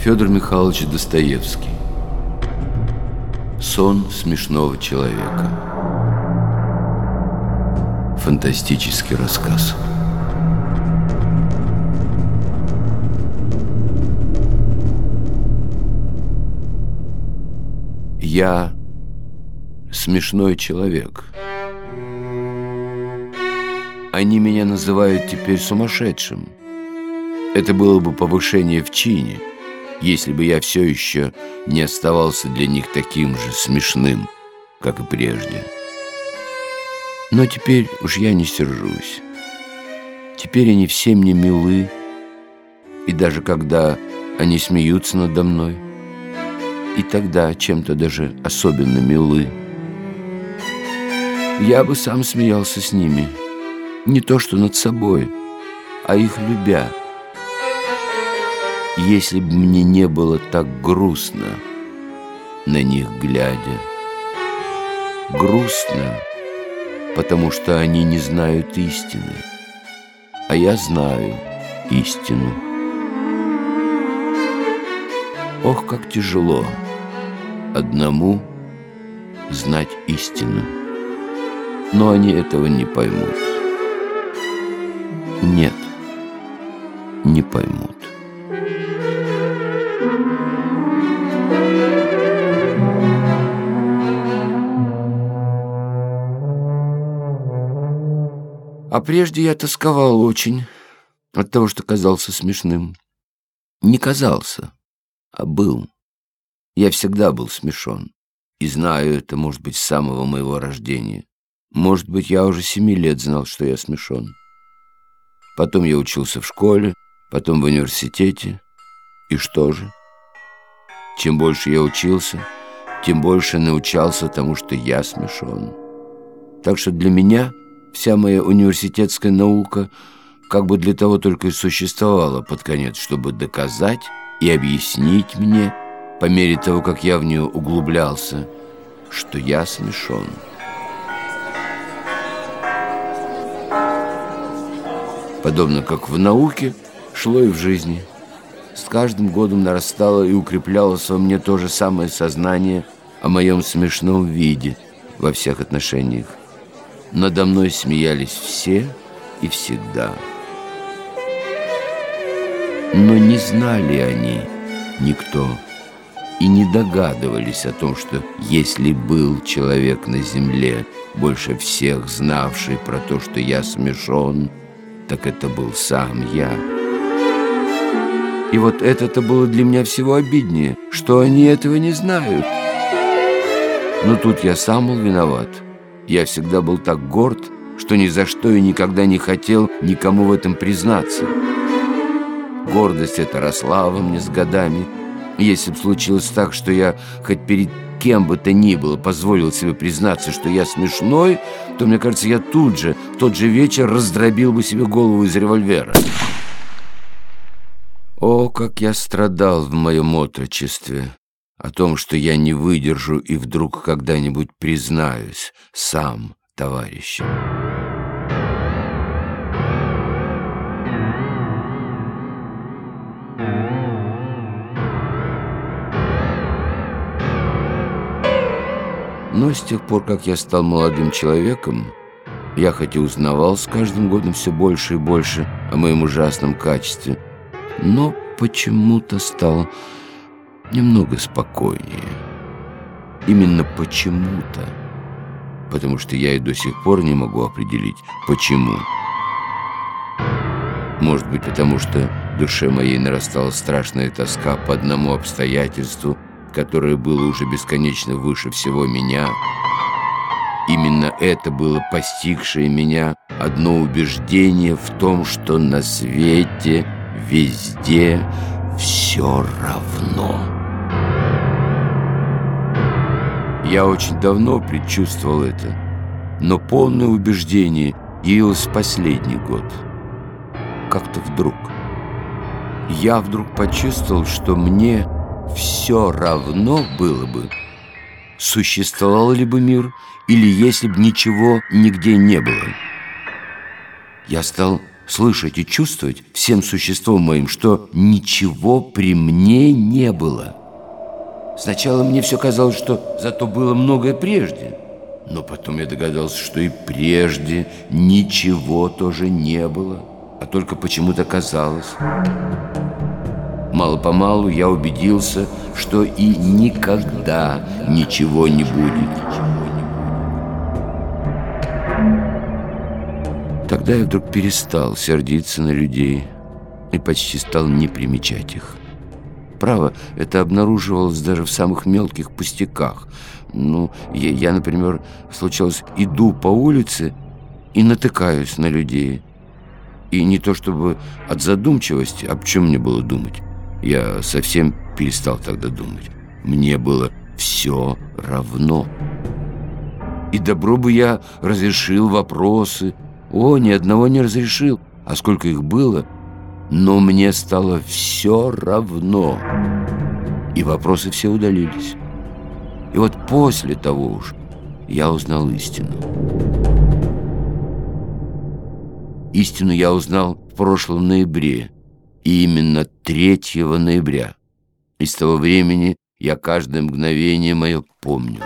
Федор Михайлович Достоевский. Сон смешного человека. Фантастический рассказ. Я смешной человек. Они меня называют теперь сумасшедшим. Это было бы повышение в чине – если бы я все еще не оставался для них таким же смешным, как и прежде. Но теперь уж я не сержусь. Теперь они все мне милы, и даже когда они смеются надо мной, и тогда чем-то даже особенно милы. Я бы сам смеялся с ними, не то что над собой, а их любя – если бы мне не было так грустно на них глядя. Грустно, потому что они не знают истины, а я знаю истину. Ох, как тяжело одному знать истину, но они этого не поймут. Нет, не поймут. А прежде я тосковал очень от того, что казался смешным. Не казался, а был. Я всегда был смешон. И знаю это, может быть, с самого моего рождения. Может быть, я уже семи лет знал, что я смешон. Потом я учился в школе, потом в университете. И что же? Чем больше я учился, тем больше научался тому, что я смешон. Так что для меня вся моя университетская наука как бы для того только и существовала под конец, чтобы доказать и объяснить мне, по мере того, как я в нее углублялся, что я смешон. Подобно как в науке, шло и в жизни – с каждым годом нарастало и укреплялось во мне то же самое сознание о моем смешном виде во всех отношениях. Надо мной смеялись все и всегда. Но не знали они, никто, и не догадывались о том, что если был человек на земле, больше всех знавший про то, что я смешон, так это был сам я. И вот это-то было для меня всего обиднее, что они этого не знают. Но тут я сам был виноват. Я всегда был так горд, что ни за что и никогда не хотел никому в этом признаться. Гордость эта росла во мне с годами. если бы случилось так, что я хоть перед кем бы то ни было позволил себе признаться, что я смешной, то, мне кажется, я тут же, в тот же вечер раздробил бы себе голову из револьвера. О, как я страдал в моем отрочестве о том, что я не выдержу и вдруг когда-нибудь признаюсь сам товарищам. Но с тех пор, как я стал молодым человеком, я хоть и узнавал с каждым годом все больше и больше о моем ужасном качестве – но почему-то стал немного спокойнее. Именно почему-то, потому что я и до сих пор не могу определить, почему. Может быть, потому что в душе моей нарастала страшная тоска по одному обстоятельству, которое было уже бесконечно выше всего меня. Именно это было постигшее меня одно убеждение в том, что на свете – везде все равно. Я очень давно предчувствовал это, но полное убеждение явилось последний год. Как-то вдруг. Я вдруг почувствовал, что мне все равно было бы, существовал ли бы мир, или если бы ничего нигде не было. Я стал слышать и чувствовать всем существом моим, что ничего при мне не было. Сначала мне все казалось, что зато было многое прежде, но потом я догадался, что и прежде ничего тоже не было, а только почему-то казалось. Мало-помалу я убедился, что и никогда ничего не будет. Тогда я вдруг перестал сердиться на людей и почти стал не примечать их. Право, это обнаруживалось даже в самых мелких пустяках. Ну, я, я например, случалось, иду по улице и натыкаюсь на людей. И не то чтобы от задумчивости, об чем мне было думать. Я совсем перестал тогда думать. Мне было все равно. И добро бы я разрешил вопросы, о, ни одного не разрешил. А сколько их было? Но мне стало все равно. И вопросы все удалились. И вот после того уж я узнал истину. Истину я узнал в прошлом ноябре. И именно 3 ноября. И с того времени я каждое мгновение мое помню.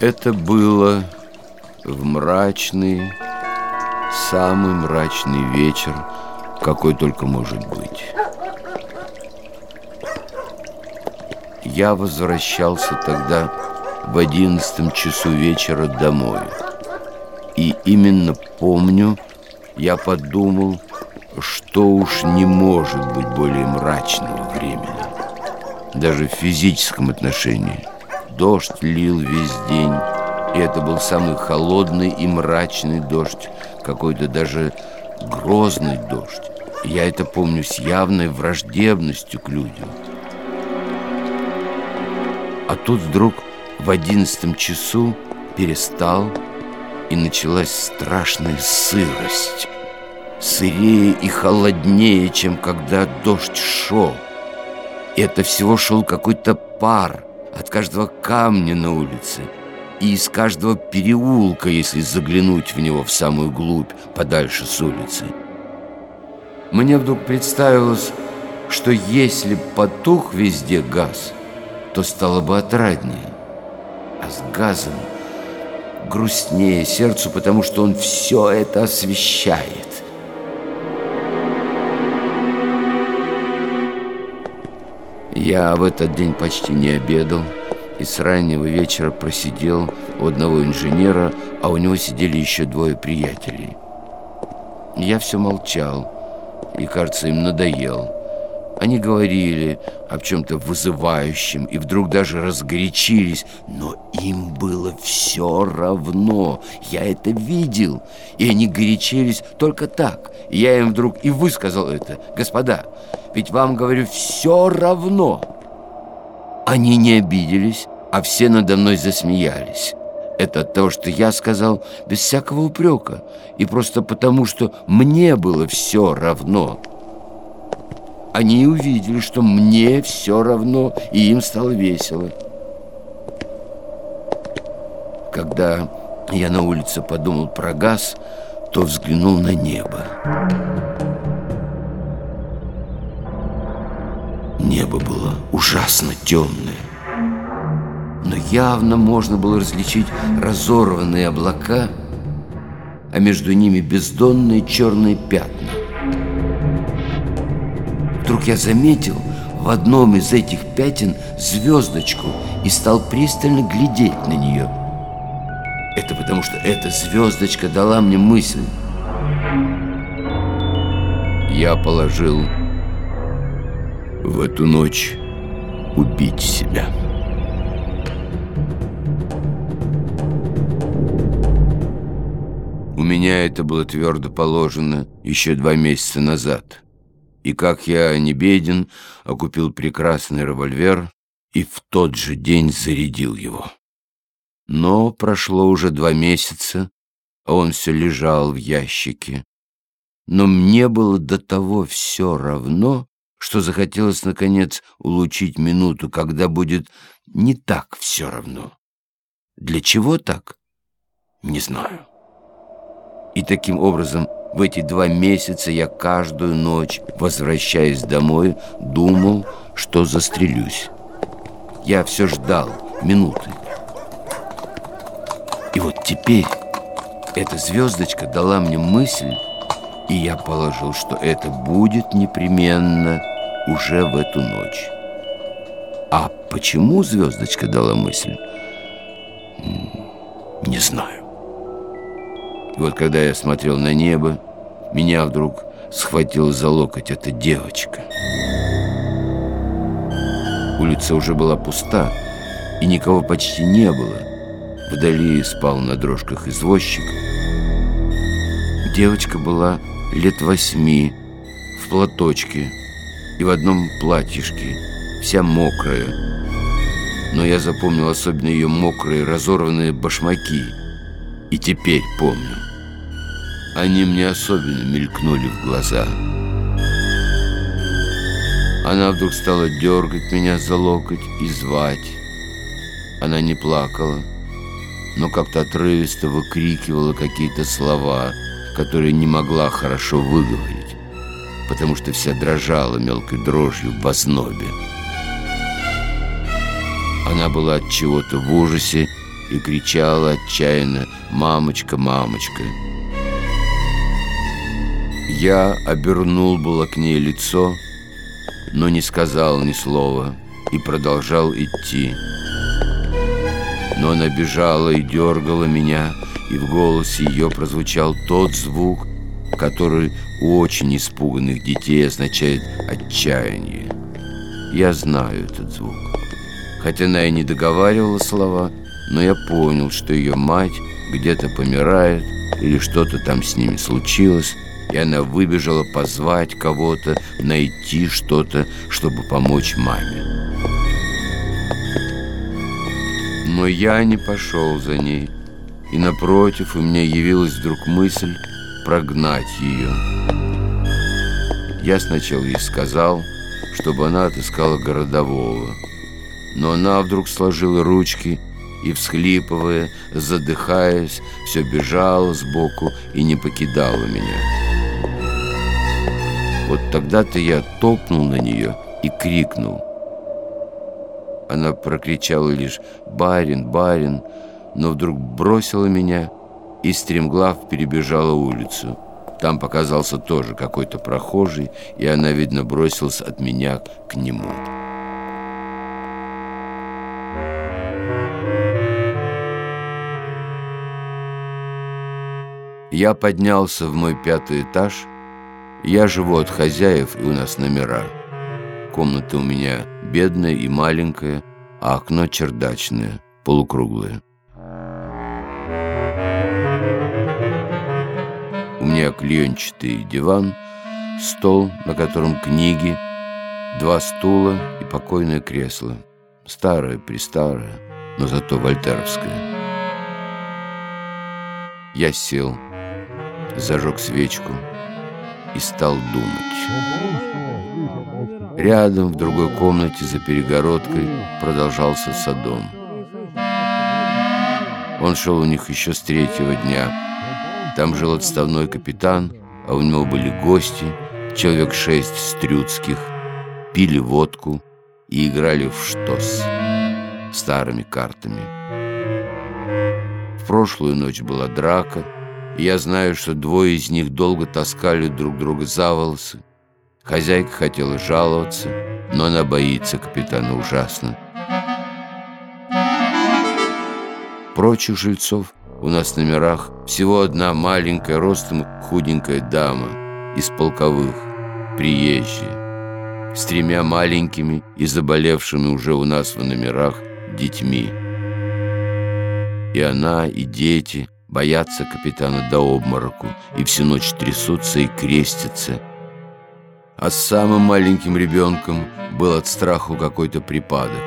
Это было в мрачный, самый мрачный вечер, какой только может быть. Я возвращался тогда в одиннадцатом часу вечера домой. И именно помню, я подумал, что уж не может быть более мрачного времени, даже в физическом отношении – Дождь лил весь день, и это был самый холодный и мрачный дождь, какой-то даже грозный дождь. Я это помню с явной враждебностью к людям. А тут вдруг в одиннадцатом часу перестал, и началась страшная сырость. Сырее и холоднее, чем когда дождь шел. И это всего шел какой-то пар – от каждого камня на улице и из каждого переулка, если заглянуть в него в самую глубь, подальше с улицы. Мне вдруг представилось, что если потух везде газ, то стало бы отраднее. А с газом грустнее сердцу, потому что он все это освещает. Я в этот день почти не обедал и с раннего вечера просидел у одного инженера, а у него сидели еще двое приятелей. Я все молчал и, кажется, им надоел. Они говорили об чем-то вызывающем и вдруг даже разгорячились, но им было все равно. Я это видел, и они горячились только так. И я им вдруг и высказал это. Господа, ведь вам, говорю, все равно. Они не обиделись, а все надо мной засмеялись. Это то, что я сказал без всякого упрека, и просто потому, что мне было все равно. Они увидели, что мне все равно, и им стало весело. Когда я на улице подумал про газ, то взглянул на небо. Небо было ужасно темное. Но явно можно было различить разорванные облака, а между ними бездонные черные пятна. Вдруг я заметил в одном из этих пятен звездочку и стал пристально глядеть на нее. Это потому, что эта звездочка дала мне мысль. Я положил в эту ночь убить себя. У меня это было твердо положено еще два месяца назад. И как я не беден, а купил прекрасный револьвер и в тот же день зарядил его. Но прошло уже два месяца, а он все лежал в ящике. Но мне было до того все равно, что захотелось, наконец, улучить минуту, когда будет не так все равно. Для чего так? Не знаю. И таким образом в эти два месяца я каждую ночь, возвращаясь домой, думал, что застрелюсь. Я все ждал минуты. И вот теперь эта звездочка дала мне мысль, и я положил, что это будет непременно уже в эту ночь. А почему звездочка дала мысль? Не знаю. И вот когда я смотрел на небо, меня вдруг схватил за локоть эта девочка. Улица уже была пуста, и никого почти не было. Вдали спал на дрожках извозчик. Девочка была лет восьми, в платочке и в одном платьишке, вся мокрая. Но я запомнил особенно ее мокрые, разорванные башмаки. И теперь помню. Они мне особенно мелькнули в глаза. Она вдруг стала дергать меня за локоть и звать. Она не плакала, но как-то отрывисто выкрикивала какие-то слова, которые не могла хорошо выговорить, потому что вся дрожала мелкой дрожью в ознобе. Она была от чего-то в ужасе и кричала отчаянно «Мамочка, мамочка!». Я обернул было к ней лицо, но не сказал ни слова и продолжал идти. Но она бежала и дергала меня, и в голосе ее прозвучал тот звук, который у очень испуганных детей означает отчаяние. Я знаю этот звук. Хотя она и не договаривала слова, но я понял, что ее мать где-то помирает или что-то там с ними случилось, и она выбежала позвать кого-то, найти что-то, чтобы помочь маме. Но я не пошел за ней, и напротив у меня явилась вдруг мысль прогнать ее. Я сначала ей сказал, чтобы она отыскала городового, но она вдруг сложила ручки и, всхлипывая, задыхаясь, все бежала сбоку и не покидала меня. Вот тогда-то я топнул на нее и крикнул. Она прокричала лишь «Барин, барин!», но вдруг бросила меня и стремглав перебежала улицу. Там показался тоже какой-то прохожий, и она, видно, бросилась от меня к нему. Я поднялся в мой пятый этаж – я живу от хозяев, и у нас номера. Комната у меня бедная и маленькая, а окно чердачное, полукруглое. У меня клеенчатый диван, стол, на котором книги, два стула и покойное кресло. Старое, престарое, но зато вольтеровское. Я сел, зажег свечку, и стал думать. Рядом, в другой комнате за перегородкой, продолжался Содом. Он шел у них еще с третьего дня. Там жил отставной капитан, а у него были гости, человек шесть стрюцких, пили водку и играли в штос старыми картами. В прошлую ночь была драка, я знаю, что двое из них долго таскали друг друга за волосы. Хозяйка хотела жаловаться, но она боится капитана ужасно. Прочих жильцов у нас в номерах всего одна маленькая, ростом худенькая дама из полковых, приезжая, с тремя маленькими и заболевшими уже у нас в номерах детьми. И она, и дети – боятся капитана до обмороку и всю ночь трясутся и крестятся. А с самым маленьким ребенком был от страху какой-то припадок.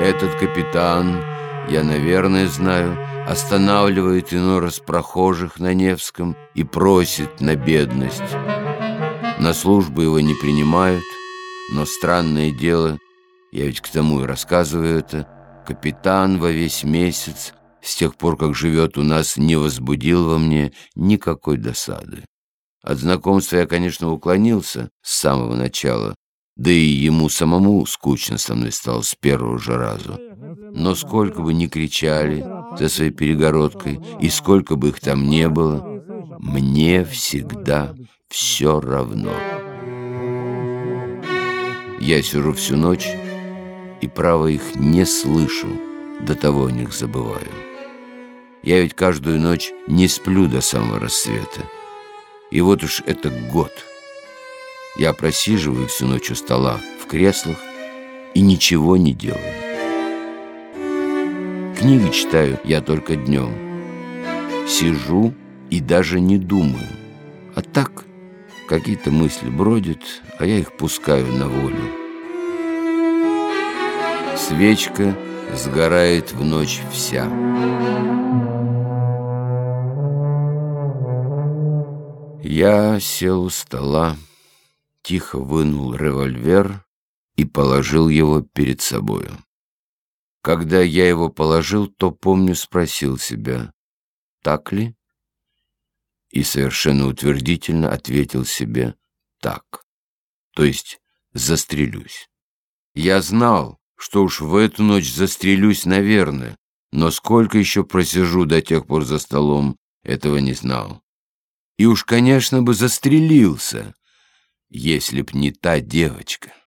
Этот капитан, я, наверное, знаю, останавливает иной раз прохожих на Невском и просит на бедность. На службу его не принимают, но странное дело, я ведь к тому и рассказываю это, Капитан во весь месяц, с тех пор, как живет у нас, не возбудил во мне никакой досады. От знакомства я, конечно, уклонился с самого начала, да и ему самому скучно со мной стало с первого же раза. Но сколько бы ни кричали за своей перегородкой, и сколько бы их там не было, мне всегда все равно. Я сижу всю ночь и, право, их не слышу, до того о них забываю. Я ведь каждую ночь не сплю до самого рассвета. И вот уж это год. Я просиживаю всю ночь у стола в креслах и ничего не делаю. Книги читаю я только днем. Сижу и даже не думаю. А так какие-то мысли бродят, а я их пускаю на волю. Свечка сгорает в ночь вся. Я сел у стола, тихо вынул револьвер и положил его перед собою. Когда я его положил, то, помню, спросил себя, так ли? И совершенно утвердительно ответил себе «так», то есть «застрелюсь». Я знал, что уж в эту ночь застрелюсь, наверное, но сколько еще просижу до тех пор за столом, этого не знал. И уж, конечно, бы застрелился, если б не та девочка.